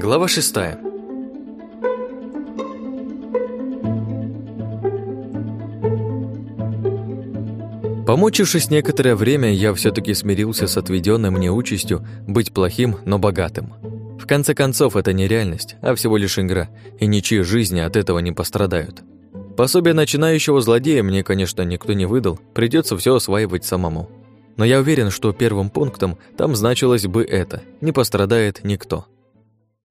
Глава шестая. Помучившись некоторое время, я все таки смирился с отведенной мне участью быть плохим, но богатым. В конце концов, это не реальность, а всего лишь игра, и ничьи жизни от этого не пострадают. Пособие начинающего злодея мне, конечно, никто не выдал, придется все осваивать самому. Но я уверен, что первым пунктом там значилось бы это «не пострадает никто».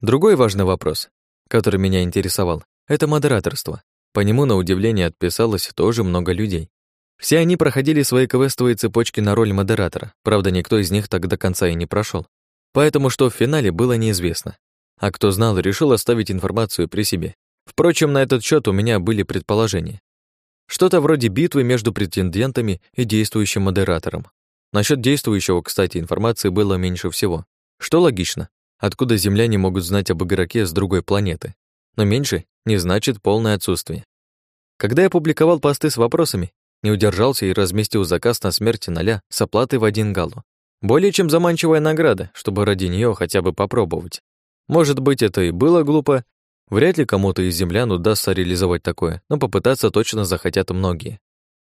Другой важный вопрос, который меня интересовал, это модераторство. По нему, на удивление, отписалось тоже много людей. Все они проходили свои квестовые цепочки на роль модератора, правда, никто из них так до конца и не прошел. Поэтому что в финале было неизвестно. А кто знал, решил оставить информацию при себе. Впрочем, на этот счет у меня были предположения. Что-то вроде битвы между претендентами и действующим модератором. Насчет действующего, кстати, информации было меньше всего. Что логично. Откуда земляне могут знать об игроке с другой планеты? Но меньше не значит полное отсутствие. Когда я публиковал посты с вопросами, не удержался и разместил заказ на смерть ноля с оплатой в один галлу. Более чем заманчивая награда, чтобы ради нее хотя бы попробовать. Может быть, это и было глупо. Вряд ли кому-то из землян удастся реализовать такое, но попытаться точно захотят многие.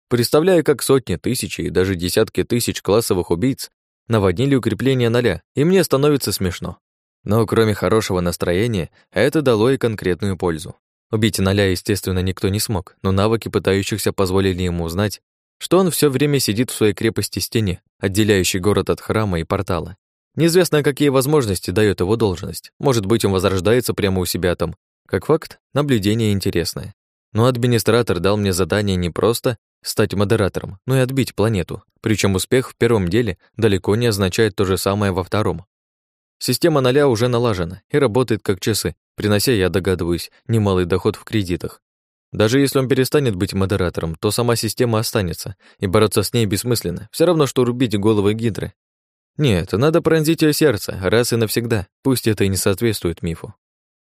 Представляю, как сотни, тысячи и даже десятки тысяч классовых убийц наводнили укрепление ноля, и мне становится смешно. Но кроме хорошего настроения, это дало и конкретную пользу. Убить Ноля, естественно, никто не смог, но навыки пытающихся позволили ему узнать, что он все время сидит в своей крепости-стене, отделяющей город от храма и портала. Неизвестно, какие возможности дает его должность. Может быть, он возрождается прямо у себя там. Как факт, наблюдение интересное. Но администратор дал мне задание не просто стать модератором, но и отбить планету. Причем успех в первом деле далеко не означает то же самое во втором. Система ноля уже налажена и работает как часы, принося, я догадываюсь, немалый доход в кредитах. Даже если он перестанет быть модератором, то сама система останется, и бороться с ней бессмысленно, все равно, что рубить головы гидры. Нет, надо пронзить ее сердце, раз и навсегда, пусть это и не соответствует мифу.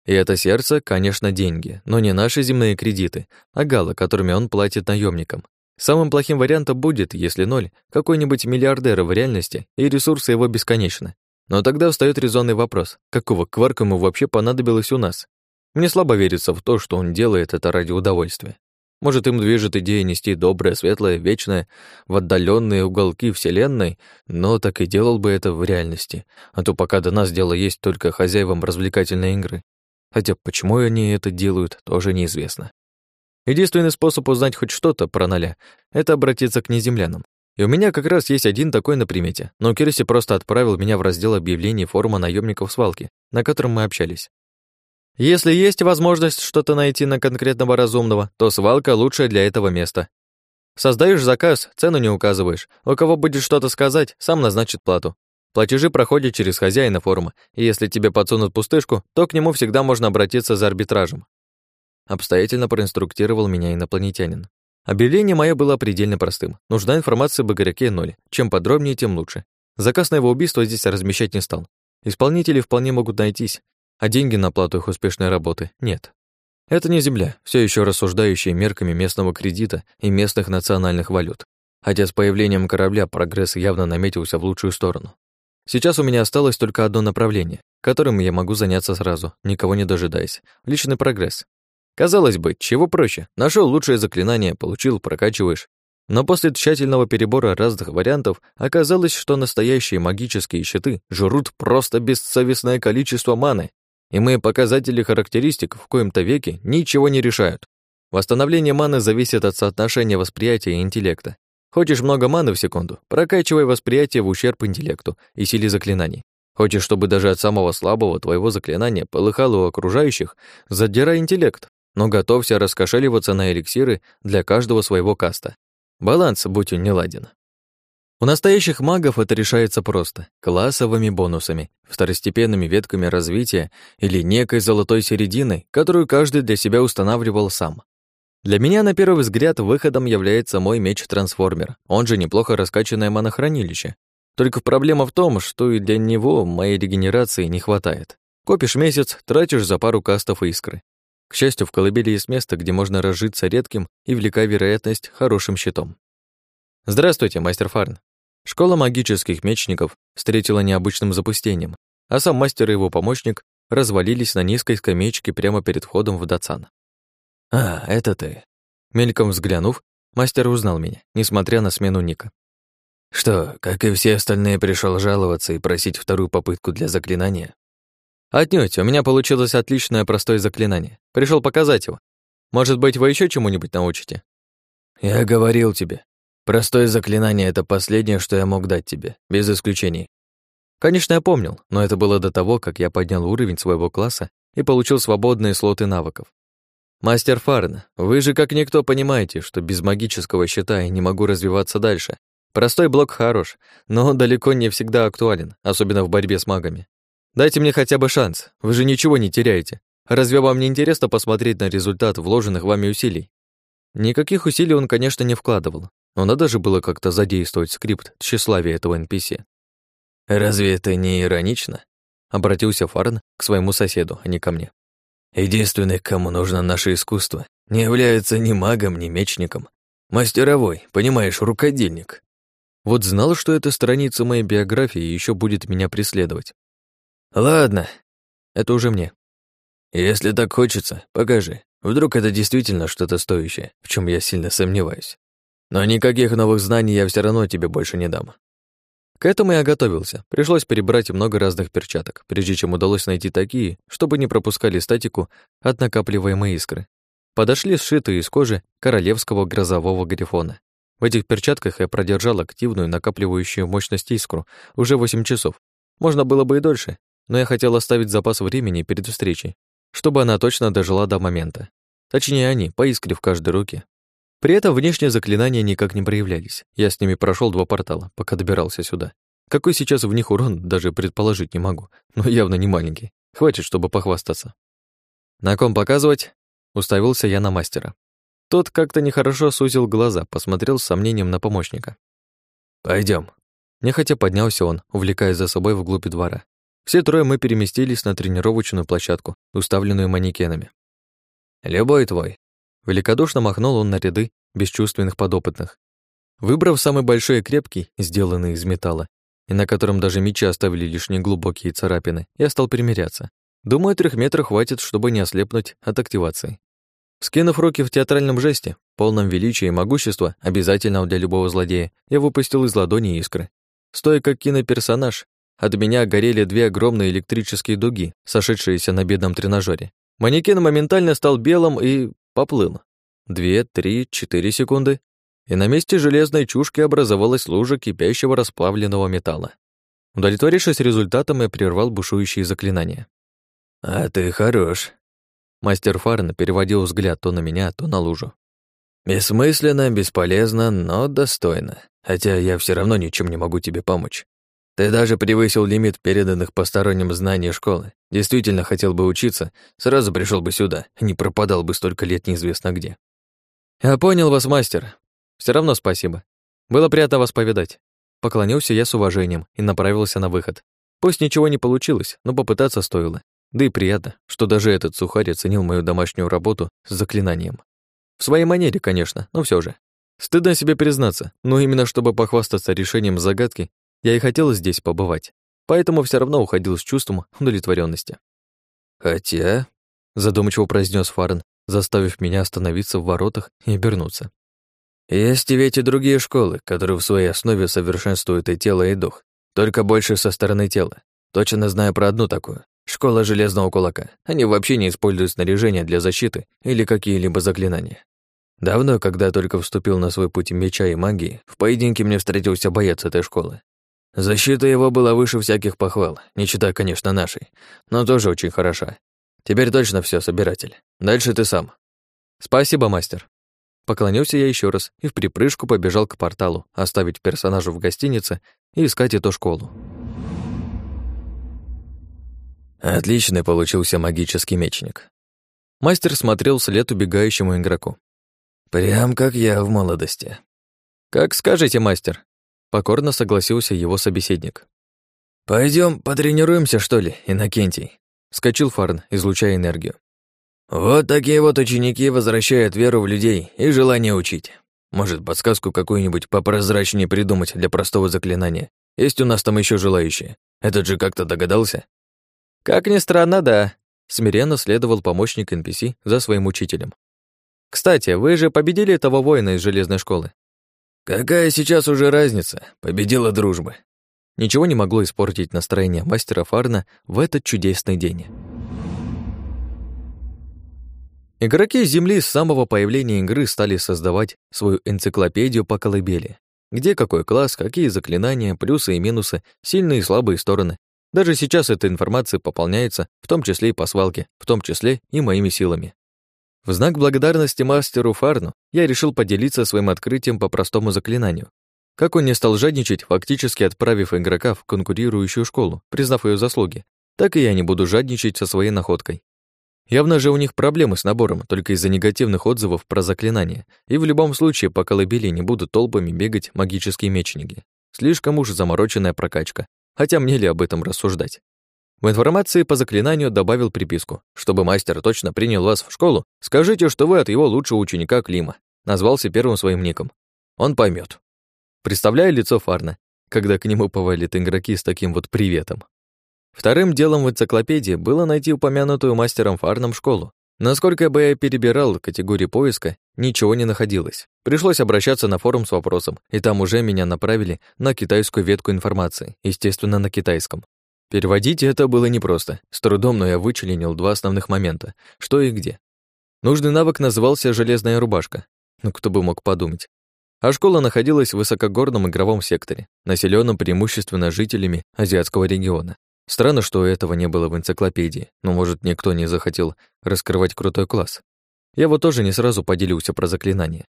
И это сердце, конечно, деньги, но не наши земные кредиты, а гала, которыми он платит наемникам. Самым плохим вариантом будет, если ноль, какой-нибудь миллиардер в реальности, и ресурсы его бесконечны. Но тогда встает резонный вопрос, какого кварка ему вообще понадобилось у нас? Мне слабо верится в то, что он делает это ради удовольствия. Может, им движет идея нести доброе, светлое, вечное в отдаленные уголки Вселенной, но так и делал бы это в реальности. А то пока до нас дело есть только хозяевам развлекательной игры. Хотя почему они это делают, тоже неизвестно. Единственный способ узнать хоть что-то про Ноля — это обратиться к неземлянам. И у меня как раз есть один такой на примете, но Кирси просто отправил меня в раздел объявлений форума наемников свалки, на котором мы общались. Если есть возможность что-то найти на конкретного разумного, то свалка лучшее для этого места. Создаешь заказ, цену не указываешь. У кого будет что-то сказать, сам назначит плату. Платежи проходят через хозяина форума, и если тебе подсунут пустышку, то к нему всегда можно обратиться за арбитражем. Обстоятельно проинструктировал меня инопланетянин. Объявление мое было предельно простым. Нужна информация об игроке ноль. Чем подробнее, тем лучше. Заказ на его убийство здесь размещать не стал. Исполнители вполне могут найтись, а деньги на плату их успешной работы нет. Это не земля, все еще рассуждающая мерками местного кредита и местных национальных валют. Хотя с появлением корабля прогресс явно наметился в лучшую сторону. Сейчас у меня осталось только одно направление, которым я могу заняться сразу, никого не дожидаясь. Личный прогресс. Казалось бы, чего проще? Нашел лучшее заклинание, получил, прокачиваешь. Но после тщательного перебора разных вариантов оказалось, что настоящие магические щиты жрут просто бессовестное количество маны, и мои показатели характеристик в коем-то веке ничего не решают. Восстановление маны зависит от соотношения восприятия и интеллекта. Хочешь много маны в секунду, прокачивай восприятие в ущерб интеллекту и силе заклинаний. Хочешь, чтобы даже от самого слабого твоего заклинания полыхало у окружающих, задирай интеллект, но готовься раскошеливаться на эликсиры для каждого своего каста. Баланс, будь он неладен. У настоящих магов это решается просто, классовыми бонусами, второстепенными ветками развития или некой золотой серединой, которую каждый для себя устанавливал сам. Для меня, на первый взгляд, выходом является мой меч-трансформер, он же неплохо раскачанное манохранилище. Только проблема в том, что и для него моей регенерации не хватает. Копишь месяц, тратишь за пару кастов искры. К счастью, в колыбели есть место, где можно разжиться редким и велика вероятность хорошим щитом. Здравствуйте, мастер Фарн. Школа магических мечников встретила необычным запустением, а сам мастер и его помощник развалились на низкой скамеечке прямо перед входом в Дацан. «А, это ты». Мельком взглянув, мастер узнал меня, несмотря на смену ника. «Что, как и все остальные, пришел жаловаться и просить вторую попытку для заклинания?» «Отнюдь, у меня получилось отличное простое заклинание. Пришел показать его. Может быть, вы еще чему-нибудь научите?» «Я говорил тебе. Простое заклинание — это последнее, что я мог дать тебе, без исключений. Конечно, я помнил, но это было до того, как я поднял уровень своего класса и получил свободные слоты навыков. Мастер Фарн, вы же как никто понимаете, что без магического щита я не могу развиваться дальше. Простой блок хорош, но он далеко не всегда актуален, особенно в борьбе с магами. Дайте мне хотя бы шанс, вы же ничего не теряете. Разве вам не интересно посмотреть на результат вложенных вами усилий? Никаких усилий он, конечно, не вкладывал, но надо же было как-то задействовать скрипт тщеславия этого NPC. «Разве это не иронично?» — обратился Фарн к своему соседу, а не ко мне. «Единственный, кому нужно наше искусство, не является ни магом, ни мечником. Мастеровой, понимаешь, рукодельник». Вот знал, что эта страница моей биографии еще будет меня преследовать. «Ладно, это уже мне. Если так хочется, покажи. Вдруг это действительно что-то стоящее, в чем я сильно сомневаюсь. Но никаких новых знаний я все равно тебе больше не дам. К этому я готовился. Пришлось перебрать много разных перчаток, прежде чем удалось найти такие, чтобы не пропускали статику от накапливаемой искры. Подошли сшитые из кожи королевского грозового грифона. В этих перчатках я продержал активную накапливающую мощность искру уже 8 часов. Можно было бы и дольше, но я хотел оставить запас времени перед встречей, чтобы она точно дожила до момента. Точнее, они, по искре в каждой руке, при этом внешние заклинания никак не проявлялись. Я с ними прошел два портала, пока добирался сюда. Какой сейчас в них урон, даже предположить не могу, но явно не маленький. Хватит, чтобы похвастаться. На ком показывать? Уставился я на мастера. Тот как-то нехорошо сузил глаза, посмотрел с сомнением на помощника. Пойдем. Нехотя поднялся он, увлекая за собой вглубь двора. Все трое мы переместились на тренировочную площадку, уставленную манекенами. «Любой твой», Великодушно махнул он на ряды бесчувственных подопытных. Выбрав самый большой и крепкий, сделанный из металла, и на котором даже мечи оставили лишь неглубокие царапины, я стал примиряться. Думаю, трех метров хватит, чтобы не ослепнуть от активации. Скинув руки в театральном жесте, полном величия и могущества, обязательного для любого злодея, я выпустил из ладони искры. Стоя как киноперсонаж, от меня горели две огромные электрические дуги, сошедшиеся на бедном тренажере. Манекен моментально стал белым и поплыл. Две, три, четыре секунды, и на месте железной чушки образовалась лужа кипящего расплавленного металла. Удовлетворившись результатом, я прервал бушующие заклинания. «А ты хорош». Мастер Фарн переводил взгляд то на меня, то на лужу. «Бессмысленно, бесполезно, но достойно. Хотя я все равно ничем не могу тебе помочь. Ты даже превысил лимит переданных посторонним знаний школы. Действительно хотел бы учиться, сразу пришел бы сюда, не пропадал бы столько лет неизвестно где. Я понял вас, мастер. Все равно спасибо. Было приятно вас повидать. Поклонился я с уважением и направился на выход. Пусть ничего не получилось, но попытаться стоило. Да и приятно, что даже этот сухарь оценил мою домашнюю работу с заклинанием. В своей манере, конечно, но все же. Стыдно себе признаться, но именно чтобы похвастаться решением загадки, я и хотел здесь побывать, поэтому все равно уходил с чувством удовлетворенности. «Хотя...» — задумчиво произнес Фарен, заставив меня остановиться в воротах и обернуться. «Есть ведь и другие школы, которые в своей основе совершенствуют и тело, и дух, только больше со стороны тела. Точно знаю про одну такую. Школа Железного Кулака. Они вообще не используют снаряжение для защиты или какие-либо заклинания. Давно, когда только вступил на свой путь меча и магии, в поединке мне встретился боец этой школы. Защита его была выше всяких похвал, не читая, конечно, нашей, но тоже очень хороша. Теперь точно все, собиратель. Дальше ты сам. Спасибо, мастер. Поклонился я еще раз и в припрыжку побежал к порталу, оставить персонажа в гостинице и искать эту школу. Отличный получился магический мечник. Мастер смотрел вслед убегающему игроку. Прям как я в молодости. Как скажете, мастер, Покорно согласился его собеседник. Пойдем потренируемся, что ли, Иннокентий?» Скочил Фарн, излучая энергию. «Вот такие вот ученики возвращают веру в людей и желание учить. Может, подсказку какую-нибудь попрозрачнее придумать для простого заклинания. Есть у нас там еще желающие. Этот же как-то догадался?» Как ни странно, да. Смиренно следовал помощник NPC за своим учителем. Кстати, вы же победили того воина из железной школы. Какая сейчас уже разница? Победила дружба. Ничего не могло испортить настроение мастера Фарна в этот чудесный день. Игроки Земли с самого появления игры стали создавать свою энциклопедию по колыбели, где какой класс, какие заклинания, плюсы и минусы, сильные и слабые стороны. Даже сейчас эта информация пополняется, в том числе и по свалке, в том числе и моими силами. В знак благодарности мастеру Фарну я решил поделиться своим открытием по простому заклинанию. Как он не стал жадничать, фактически отправив игрока в конкурирующую школу, признав ее заслуги, так и я не буду жадничать со своей находкой. Явно же у них проблемы с набором, только из-за негативных отзывов про заклинания, и в любом случае по колыбели не будут толпами бегать магические мечники. Слишком уж замороченная прокачка, хотя мне ли об этом рассуждать. В информации по заклинанию добавил приписку. Чтобы мастер точно принял вас в школу, скажите, что вы от его лучшего ученика Клима. Назвался первым своим ником. Он поймет. Представляю лицо Фарна, когда к нему повалит игроки с таким вот приветом. Вторым делом в энциклопедии было найти упомянутую мастером Фарном школу. Насколько бы я перебирал категории поиска, ничего не находилось. Пришлось обращаться на форум с вопросом, и там уже меня направили на китайскую ветку информации, естественно, на китайском. Переводить это было непросто. С трудом, но я вычленил два основных момента. Что и где. Нужный навык назывался «железная рубашка». Ну, кто бы мог подумать. А школа находилась в высокогорном игровом секторе, населенном преимущественно жителями азиатского региона. Странно, что этого не было в энциклопедии, но, может, никто не захотел раскрывать крутой класс. Я вот тоже не сразу поделился про заклинание.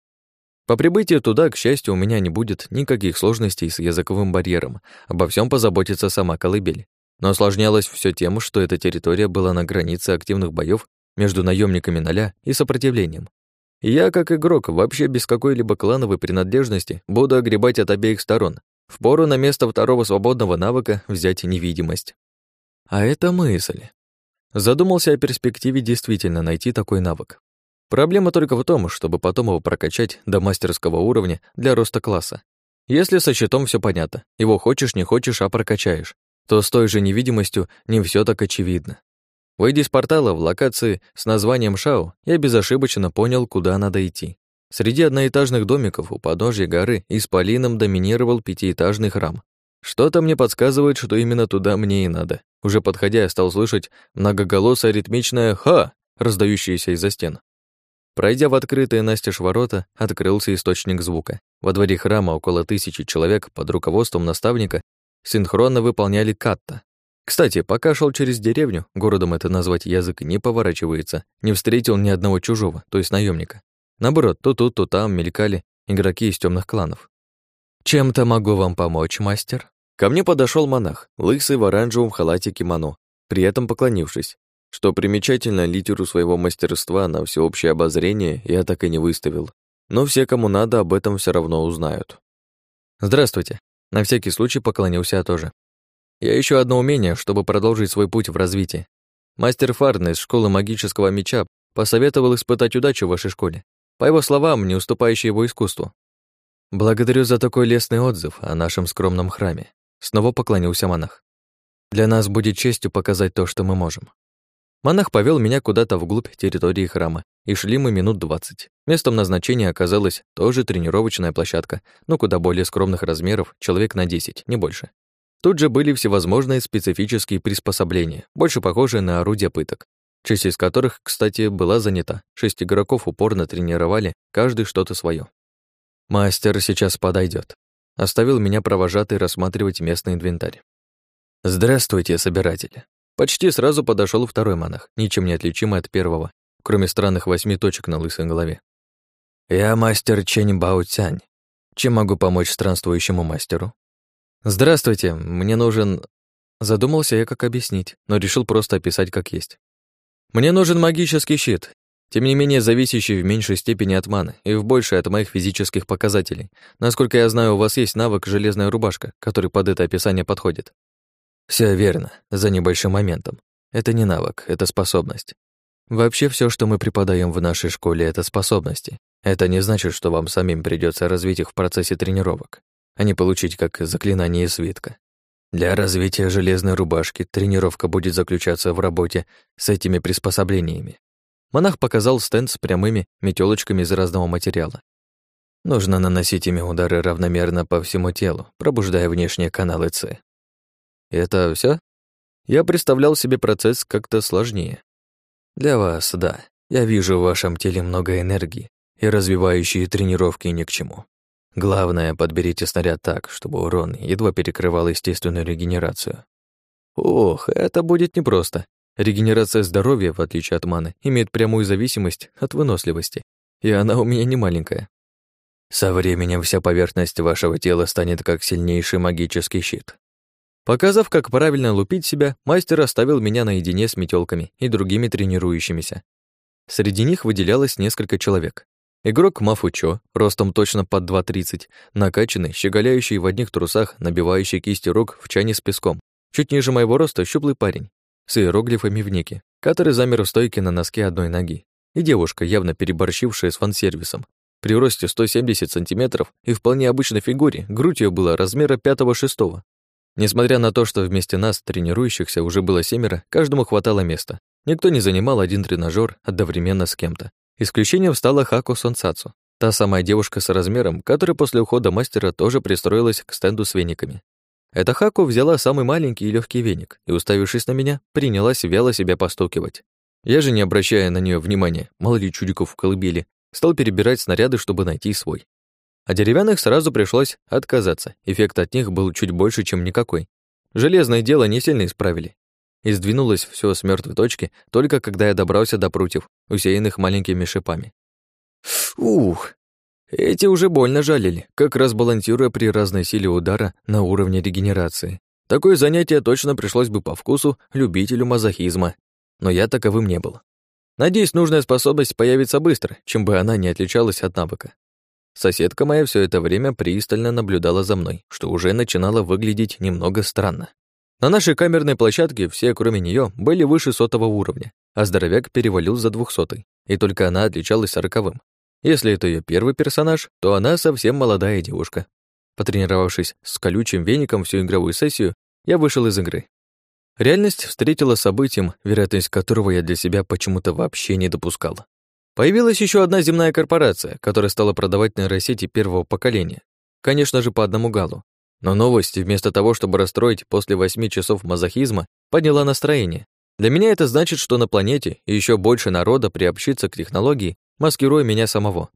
По прибытии туда, к счастью, у меня не будет никаких сложностей с языковым барьером. Обо всем позаботится сама колыбель. Но осложнялось все тем, что эта территория была на границе активных боев между наемниками Ноля и сопротивлением. Я, как игрок, вообще без какой-либо клановой принадлежности, буду огребать от обеих сторон. Впору на место второго свободного навыка взять невидимость. А это мысль. Задумался о перспективе действительно найти такой навык. Проблема только в том, чтобы потом его прокачать до мастерского уровня для роста класса. Если со щитом все понятно, его хочешь, не хочешь, а прокачаешь то с той же невидимостью не все так очевидно. Выйдя из портала в локации с названием Шао, я безошибочно понял, куда надо идти. Среди одноэтажных домиков у подножья горы исполином доминировал пятиэтажный храм. Что-то мне подсказывает, что именно туда мне и надо. Уже подходя, я стал слышать многоголосое ритмичное «ха», раздающееся из-за стен. Пройдя в открытые настежь ворота, открылся источник звука. Во дворе храма около тысячи человек под руководством наставника синхронно выполняли катта. Кстати, пока шел через деревню, городом это назвать язык не поворачивается, не встретил ни одного чужого, то есть наемника. Наоборот, то тут, то там мелькали игроки из темных кланов. «Чем-то могу вам помочь, мастер?» Ко мне подошел монах, лысый в оранжевом халате кимоно, при этом поклонившись. Что примечательно, литеру своего мастерства на всеобщее обозрение я так и не выставил. Но все, кому надо, об этом все равно узнают. «Здравствуйте», на всякий случай поклонился тоже. Я ищу одно умение, чтобы продолжить свой путь в развитии. Мастер Фарн из школы магического меча посоветовал испытать удачу в вашей школе. По его словам, не уступающей его искусству. Благодарю за такой лестный отзыв о нашем скромном храме. Снова поклонился монах. Для нас будет честью показать то, что мы можем. Монах повел меня куда-то вглубь территории храма, и шли мы минут двадцать. Местом назначения оказалась тоже тренировочная площадка, но куда более скромных размеров, человек на десять, не больше. Тут же были всевозможные специфические приспособления, больше похожие на орудия пыток, часть из которых, кстати, была занята. Шесть игроков упорно тренировали, каждый что-то свое. Мастер сейчас подойдет. Оставил меня провожатый рассматривать местный инвентарь. «Здравствуйте, собиратели. Почти сразу подошел второй монах, ничем не отличимый от первого, кроме странных восьми точек на лысой голове. «Я мастер Чэнь Бао Цянь. Чем могу помочь странствующему мастеру?» «Здравствуйте, мне нужен...» Задумался я, как объяснить, но решил просто описать как есть. «Мне нужен магический щит, тем не менее зависящий в меньшей степени от маны и в большей от моих физических показателей. Насколько я знаю, у вас есть навык «железная рубашка», который под это описание подходит. Все верно, за небольшим моментом. Это не навык, это способность. Вообще все, что мы преподаем в нашей школе, это способности. Это не значит, что вам самим придется развить их в процессе тренировок, а не получить как заклинание из свитка. Для развития железной рубашки тренировка будет заключаться в работе с этими приспособлениями. Монах показал стенд с прямыми метелочками из разного материала. Нужно наносить ими удары равномерно по всему телу, пробуждая внешние каналы С. Это все? Я представлял себе процесс как-то сложнее. Для вас, да. Я вижу в вашем теле много энергии, и развивающие тренировки ни к чему. Главное, подберите снаряд так, чтобы урон едва перекрывал естественную регенерацию. Ох, это будет непросто. Регенерация здоровья, в отличие от маны, имеет прямую зависимость от выносливости, и она у меня не маленькая. Со временем вся поверхность вашего тела станет как сильнейший магический щит. Показав, как правильно лупить себя, мастер оставил меня наедине с метелками и другими тренирующимися. Среди них выделялось несколько человек. Игрок Мафучо, ростом точно под 2.30, накачанный, щеголяющий в одних трусах, набивающий кисти рук в чане с песком. Чуть ниже моего роста щуплый парень, с иероглифами в нике, который замер в стойке на носке одной ноги. И девушка, явно переборщившая с фан-сервисом. При росте 170 сантиметров и вполне обычной фигуре, грудь ее была размера 5-6. Несмотря на то, что вместе нас, тренирующихся, уже было семеро, каждому хватало места. Никто не занимал один тренажер одновременно с кем-то. Исключением стала Хаку Сонсацу, та самая девушка с размером, которая после ухода мастера тоже пристроилась к стенду с вениками. Эта Хаку взяла самый маленький и легкий веник и, уставившись на меня, принялась вяло себя постукивать. Я же, не обращая на нее внимания, мало ли чудиков в колыбели, стал перебирать снаряды, чтобы найти свой. А деревянных сразу пришлось отказаться, эффект от них был чуть больше, чем никакой. Железное дело не сильно исправили, и сдвинулось все с мертвой точки только когда я добрался до прутьев, усеянных маленькими шипами. Ух! Эти уже больно жалили, как раз балансируя при разной силе удара на уровне регенерации. Такое занятие точно пришлось бы по вкусу любителю мазохизма, но я таковым не был. Надеюсь, нужная способность появится быстро, чем бы она не отличалась от навыка. Соседка моя все это время пристально наблюдала за мной, что уже начинало выглядеть немного странно. На нашей камерной площадке все, кроме нее, были выше сотого уровня, а здоровяк перевалил за двухсотый, и только она отличалась сороковым. Если это ее первый персонаж, то она совсем молодая девушка. Потренировавшись с колючим веником всю игровую сессию, я вышел из игры. Реальность встретила событием, вероятность которого я для себя почему-то вообще не допускал. Появилась еще одна земная корпорация, которая стала продавать нейросети первого поколения. Конечно же, по одному галу. Но новость, вместо того, чтобы расстроить после восьми часов мазохизма, подняла настроение. Для меня это значит, что на планете еще больше народа приобщится к технологии, маскируя меня самого.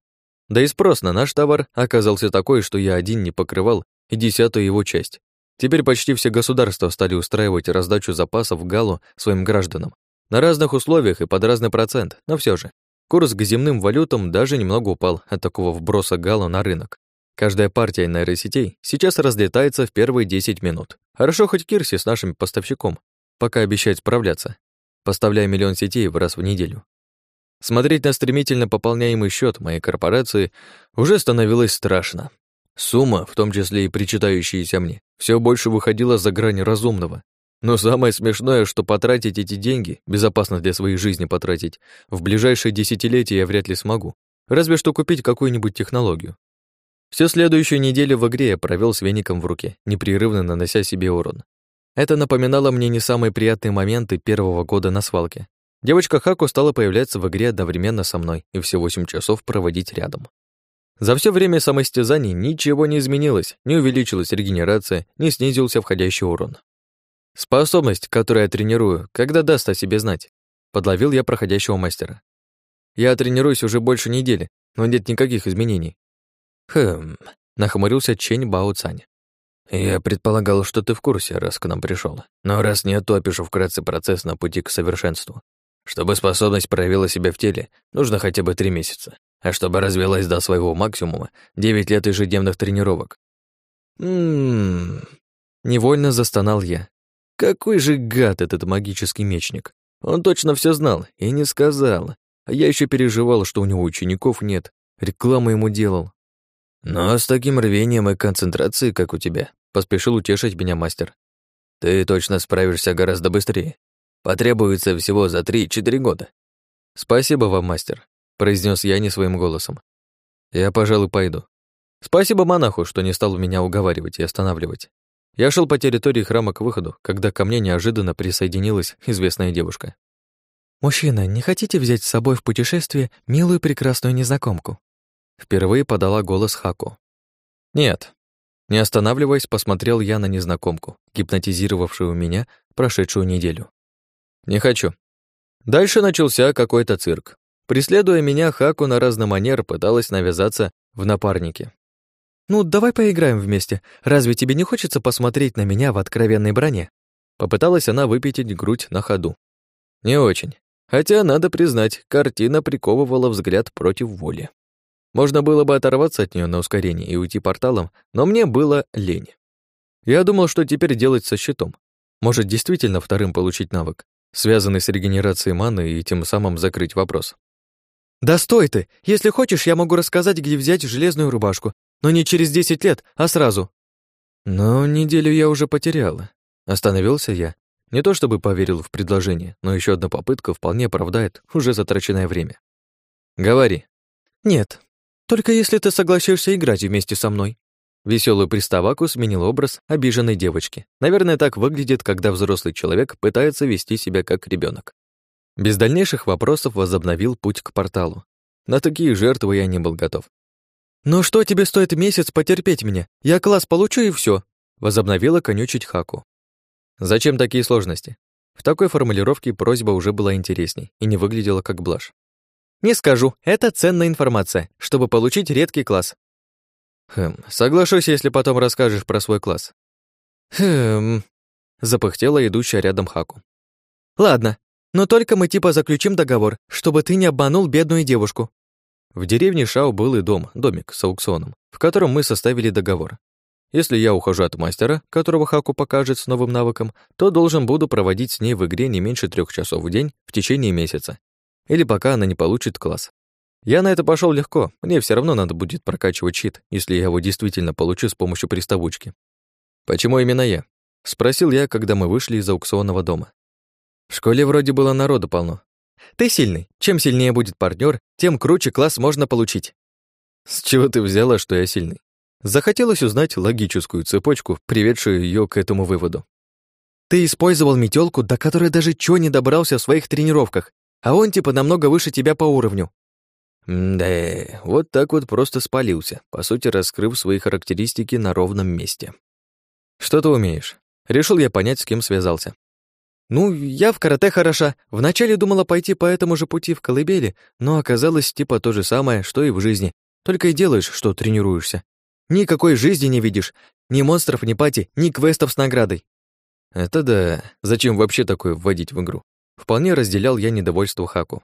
Да и спрос на наш товар оказался такой, что я один не покрывал и десятую его часть. Теперь почти все государства стали устраивать раздачу запасов галу своим гражданам. На разных условиях и под разный процент, но все же. Курс к земным валютам даже немного упал от такого вброса гала на рынок. Каждая партия нейросетей сейчас разлетается в первые 10 минут. Хорошо хоть Кирси с нашим поставщиком, пока обещает справляться, поставляя миллион сетей в раз в неделю. Смотреть на стремительно пополняемый счет моей корпорации уже становилось страшно. Сумма, в том числе и причитающиеся мне, все больше выходила за грань разумного. Но самое смешное, что потратить эти деньги, безопасно для своей жизни потратить, в ближайшие десятилетия я вряд ли смогу. Разве что купить какую-нибудь технологию. Всю следующую неделю в игре я провел с веником в руке, непрерывно нанося себе урон. Это напоминало мне не самые приятные моменты первого года на свалке. Девочка Хаку стала появляться в игре одновременно со мной и все 8 часов проводить рядом. За все время самоистязаний ничего не изменилось, не увеличилась регенерация, не снизился входящий урон. Способность, которую я тренирую, когда даст о себе знать, подловил я проходящего мастера. Я тренируюсь уже больше недели, но нет никаких изменений. «Хм...» — нахмурился Чень Бао Цань. «Я предполагал, что ты в курсе, раз к нам пришел. Но раз нет, то опишу вкратце процесс на пути к совершенству. Чтобы способность проявила себя в теле, нужно хотя бы три месяца. А чтобы развилась до своего максимума, девять лет ежедневных тренировок. Ммм... Невольно застонал я. Какой же гад этот магический мечник. Он точно все знал и не сказал. А я еще переживал, что у него учеников нет. Рекламу ему делал. «Но с таким рвением и концентрацией, как у тебя», — поспешил утешить меня мастер. «Ты точно справишься гораздо быстрее. Потребуется всего за три-четыре года». «Спасибо вам, мастер», — произнес я не своим голосом. «Я, пожалуй, пойду. Спасибо монаху, что не стал меня уговаривать и останавливать. Я шел по территории храма к выходу, когда ко мне неожиданно присоединилась известная девушка. «Мужчина, не хотите взять с собой в путешествие милую прекрасную незнакомку?» Впервые подала голос Хаку. «Нет». Не останавливаясь, посмотрел я на незнакомку, гипнотизировавшую меня прошедшую неделю. «Не хочу». Дальше начался какой-то цирк. Преследуя меня, Хаку на разный манер пыталась навязаться в напарнике. «Ну, давай поиграем вместе. Разве тебе не хочется посмотреть на меня в откровенной броне?» Попыталась она выпятить грудь на ходу. Не очень. Хотя, надо признать, картина приковывала взгляд против воли. Можно было бы оторваться от нее на ускорение и уйти порталом, но мне было лень. Я думал, что теперь делать со щитом. Может, действительно вторым получить навык, связанный с регенерацией маны и тем самым закрыть вопрос. «Да стой ты! Если хочешь, я могу рассказать, где взять железную рубашку, но не через десять лет, а сразу». Но неделю я уже потеряла. Остановился я. Не то чтобы поверил в предложение, но еще одна попытка вполне оправдает уже затраченное время. «Говори». «Нет, только если ты согласишься играть вместе со мной». Веселую приставаку сменил образ обиженной девочки. Наверное, так выглядит, когда взрослый человек пытается вести себя как ребенок. Без дальнейших вопросов возобновил путь к порталу. На такие жертвы я не был готов. «Ну что тебе стоит месяц потерпеть меня? Я класс получу и все. возобновила конючить Хаку. «Зачем такие сложности?» В такой формулировке просьба уже была интересней и не выглядела как блажь. «Не скажу, это ценная информация, чтобы получить редкий класс». «Хм, соглашусь, если потом расскажешь про свой класс». «Хм...» запыхтела идущая рядом Хаку. «Ладно, но только мы типа заключим договор, чтобы ты не обманул бедную девушку. В деревне Шау был и дом, домик с аукционом, в котором мы составили договор. Если я ухожу от мастера, которого Хаку покажет с новым навыком, то должен буду проводить с ней в игре не меньше трех часов в день в течение месяца. Или пока она не получит класс. Я на это пошел легко, мне все равно надо будет прокачивать щит, если я его действительно получу с помощью приставучки. «Почему именно я?» — спросил я, когда мы вышли из аукционного дома. В школе вроде было народу полно, ты сильный. Чем сильнее будет партнер, тем круче класс можно получить. С чего ты взяла, что я сильный? Захотелось узнать логическую цепочку, приведшую ее к этому выводу. Ты использовал метелку, до которой даже Чо не добрался в своих тренировках, а он типа намного выше тебя по уровню. Да, вот так вот просто спалился, по сути, раскрыв свои характеристики на ровном месте. Что ты умеешь? Решил я понять, с кем связался. Ну, я в карате хороша. Вначале думала пойти по этому же пути в колыбели, но оказалось типа то же самое, что и в жизни. Только и делаешь, что тренируешься. Никакой жизни не видишь. Ни монстров, ни пати, ни квестов с наградой. Это да. Зачем вообще такое вводить в игру? Вполне разделял я недовольство Хаку.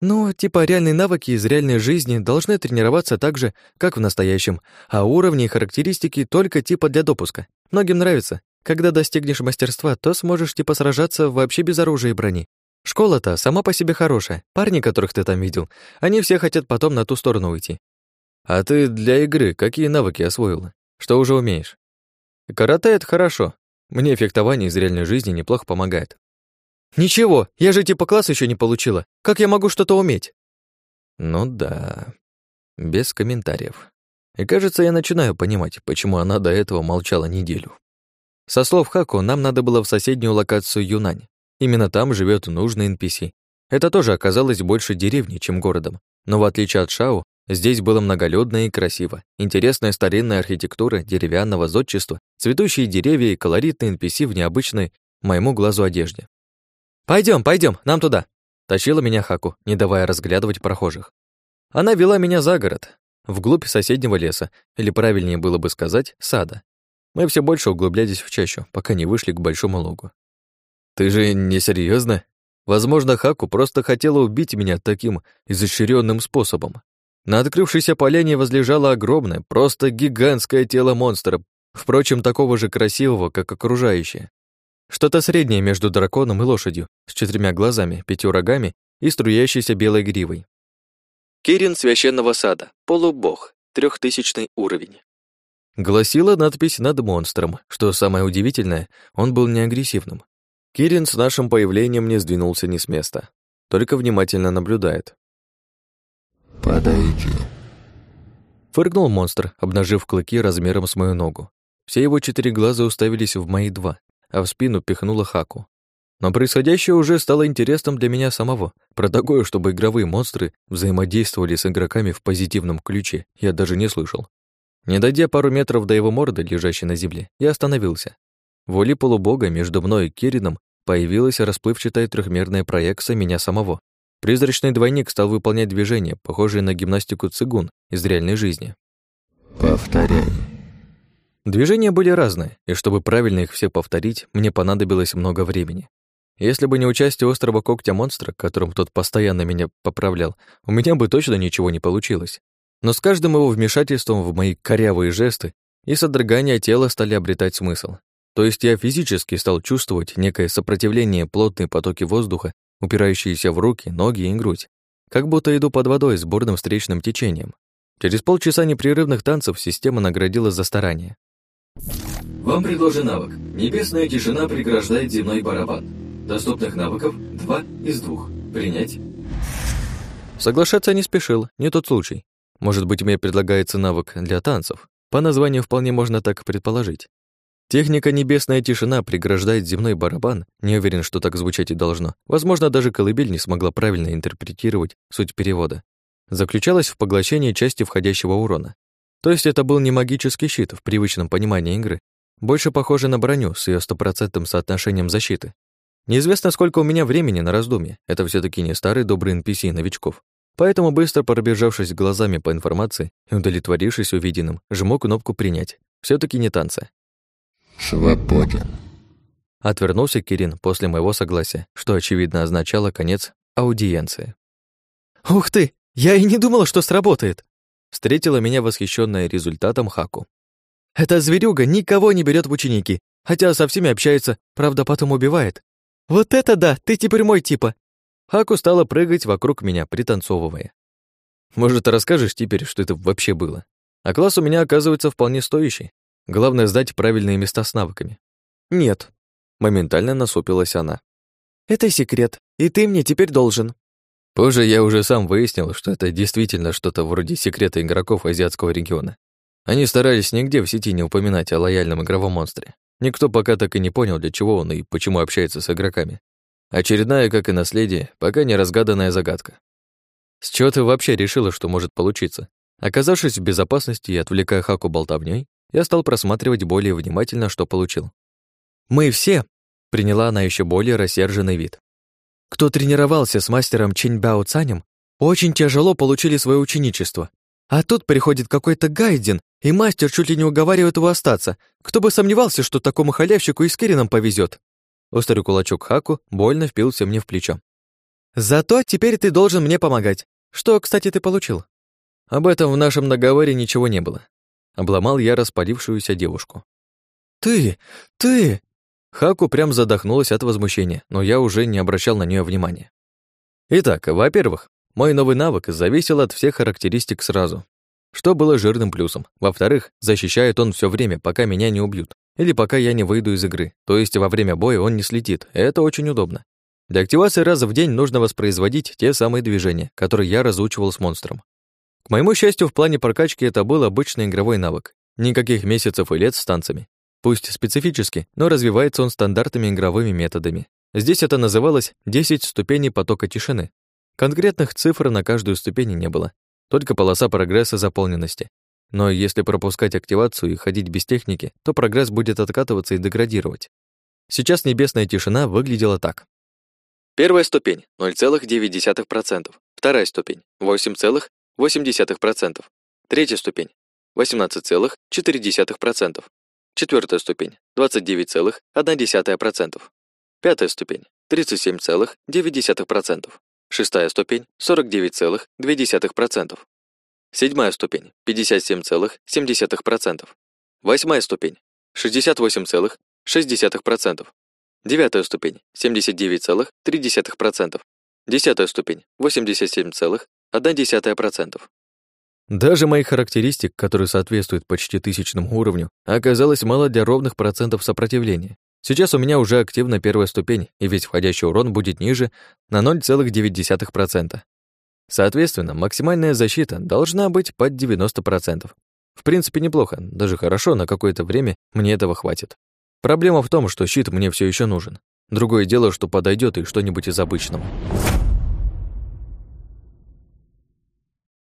Ну, типа реальные навыки из реальной жизни должны тренироваться так же, как в настоящем, а уровни и характеристики только типа для допуска. Многим нравится. Когда достигнешь мастерства, то сможешь типа сражаться вообще без оружия и брони. Школа-то сама по себе хорошая. Парни, которых ты там видел, они все хотят потом на ту сторону уйти. А ты для игры какие навыки освоила? Что уже умеешь? Карате — это хорошо. Мне фехтование из реальной жизни неплохо помогает. Ничего, я же типа класс еще не получила. Как я могу что-то уметь? Ну да, без комментариев. И кажется, я начинаю понимать, почему она до этого молчала неделю. Со слов Хаку, нам надо было в соседнюю локацию Юнань. Именно там живет нужный NPC. Это тоже оказалось больше деревни, чем городом. Но в отличие от Шао, здесь было многолюдно и красиво. Интересная старинная архитектура деревянного зодчества, цветущие деревья и колоритные NPC в необычной моему глазу одежде. Пойдем, пойдем, нам туда!» Тащила меня Хаку, не давая разглядывать прохожих. Она вела меня за город, вглубь соседнего леса, или правильнее было бы сказать, сада. Мы все больше углублялись в чащу, пока не вышли к большому логу. «Ты же не серьезно? Возможно, Хаку просто хотела убить меня таким изощренным способом. На открывшейся поляне возлежало огромное, просто гигантское тело монстра, впрочем, такого же красивого, как окружающее. Что-то среднее между драконом и лошадью, с четырьмя глазами, пятью рогами и струящейся белой гривой. Кирин священного сада, полубог, трехтысячный уровень. Гласила надпись над монстром, что самое удивительное, он был не агрессивным. Кирин с нашим появлением не сдвинулся ни с места, только внимательно наблюдает. «Подойди», Фыркнул монстр, обнажив клыки размером с мою ногу. Все его четыре глаза уставились в мои два, а в спину пихнула Хаку. Но происходящее уже стало интересным для меня самого. Про такое, чтобы игровые монстры взаимодействовали с игроками в позитивном ключе, я даже не слышал. Не дойдя пару метров до его морды, лежащей на земле, я остановился. Волей полубога между мной и Кирином появилась расплывчатая трехмерная проекция меня самого. Призрачный двойник стал выполнять движения, похожие на гимнастику цигун из реальной жизни. «Повторяй». Движения были разные, и чтобы правильно их все повторить, мне понадобилось много времени. Если бы не участие острого когтя монстра, которым тот постоянно меня поправлял, у меня бы точно ничего не получилось. Но с каждым его вмешательством в мои корявые жесты и содрогания тела стали обретать смысл. То есть я физически стал чувствовать некое сопротивление плотные потоки воздуха, упирающиеся в руки, ноги и грудь. Как будто иду под водой с бурным встречным течением. Через полчаса непрерывных танцев система наградила за старание. Вам предложен навык. Небесная тишина преграждает земной барабан. Доступных навыков два из двух. Принять? Соглашаться не спешил, не тот случай. Может быть, мне предлагается навык для танцев. По названию вполне можно так предположить. Техника «Небесная тишина» преграждает земной барабан. Не уверен, что так звучать и должно. Возможно, даже колыбель не смогла правильно интерпретировать суть перевода. Заключалась в поглощении части входящего урона. То есть это был не магический щит в привычном понимании игры, больше похоже на броню с ее стопроцентным соотношением защиты. Неизвестно, сколько у меня времени на раздумье. Это все таки не старый добрый NPC новичков. Поэтому, быстро пробежавшись глазами по информации и удовлетворившись увиденным, жму кнопку «Принять». все таки не танцы. «Свободен». Отвернулся Кирин после моего согласия, что, очевидно, означало конец аудиенции. «Ух ты! Я и не думала, что сработает!» Встретила меня восхищенная результатом Хаку. «Эта зверюга никого не берет в ученики, хотя со всеми общается, правда, потом убивает. Вот это да, ты теперь мой типа, Хаку стала прыгать вокруг меня, пританцовывая. Может, расскажешь теперь, что это вообще было? А класс у меня, оказывается, вполне стоящий. Главное, сдать правильные места с навыками. Нет. Моментально насупилась она. Это секрет, и ты мне теперь должен. Позже я уже сам выяснил, что это действительно что-то вроде секрета игроков азиатского региона. Они старались нигде в сети не упоминать о лояльном игровом монстре. Никто пока так и не понял, для чего он и почему общается с игроками. Очередная, как и наследие, пока не разгаданная загадка. С чего ты вообще решила, что может получиться? Оказавшись в безопасности и отвлекая Хаку болтовней, я стал просматривать более внимательно, что получил. «Мы все», — приняла она еще более рассерженный вид, «кто тренировался с мастером Чинь Бяо Цанем, очень тяжело получили свое ученичество. А тут приходит какой-то гайден, и мастер чуть ли не уговаривает его остаться. Кто бы сомневался, что такому халявщику и с Кирином повезет. Острый кулачок Хаку больно впился мне в плечо. «Зато теперь ты должен мне помогать. Что, кстати, ты получил?» Об этом в нашем договоре ничего не было. Обломал я распалившуюся девушку. «Ты! Ты!» Хаку прям задохнулась от возмущения, но я уже не обращал на нее внимания. Итак, во-первых, мой новый навык зависел от всех характеристик сразу, что было жирным плюсом. Во-вторых, защищает он все время, пока меня не убьют. Или пока я не выйду из игры, то есть во время боя он не слетит, это очень удобно. Для активации раз в день нужно воспроизводить те самые движения, которые я разучивал с монстром. К моему счастью, в плане прокачки это был обычный игровой навык. Никаких месяцев и лет с танцами. Пусть специфически, но развивается он стандартными игровыми методами. Здесь это называлось 10 ступеней потока тишины. Конкретных цифр на каждую ступень не было, только полоса прогресса заполненности. Но если пропускать активацию и ходить без техники, то прогресс будет откатываться и деградировать. Сейчас небесная тишина выглядела так. Первая ступень — 0,9%. Вторая ступень — 8,8%. Третья ступень — 18,4%. Четвертая ступень — 29,1%. Пятая ступень — 37,9%. Шестая ступень — 49,2%. Седьмая ступень – 57,7%. Восьмая ступень – 68,6%. Девятая ступень – 79,3%. Десятая ступень – 87,1%. Даже моих характеристик, которые соответствуют почти тысячному уровню, оказалось мало для ровных процентов сопротивления. Сейчас у меня уже активна первая ступень, и весь входящий урон будет ниже на 0,9%. Соответственно, максимальная защита должна быть под 90%. В принципе, неплохо, даже хорошо, на какое-то время мне этого хватит. Проблема в том, что щит мне все еще нужен. Другое дело, что подойдет и что-нибудь из обычного.